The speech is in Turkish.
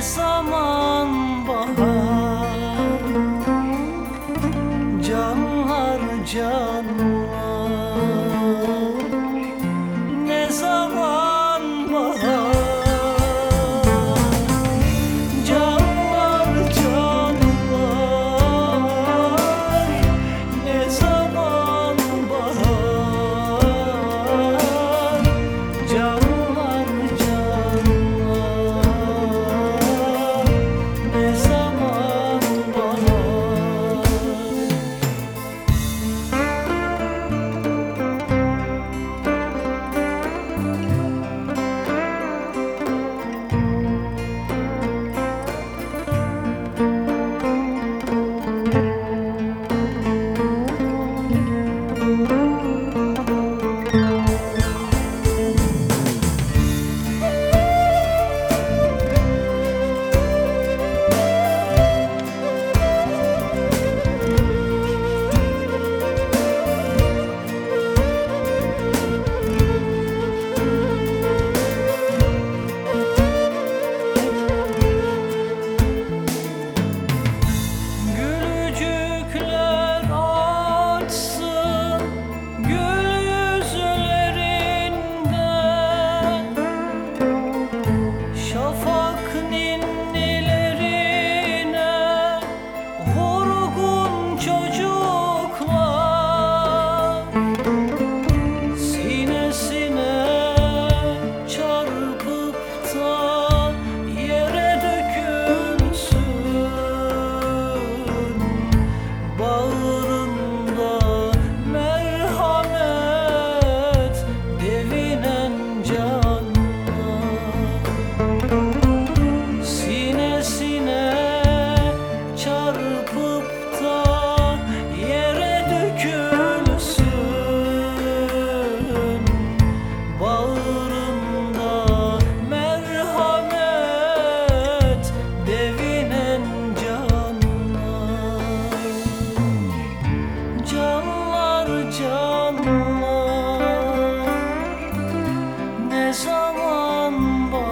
zaman bahar. Canlar canlar. tombo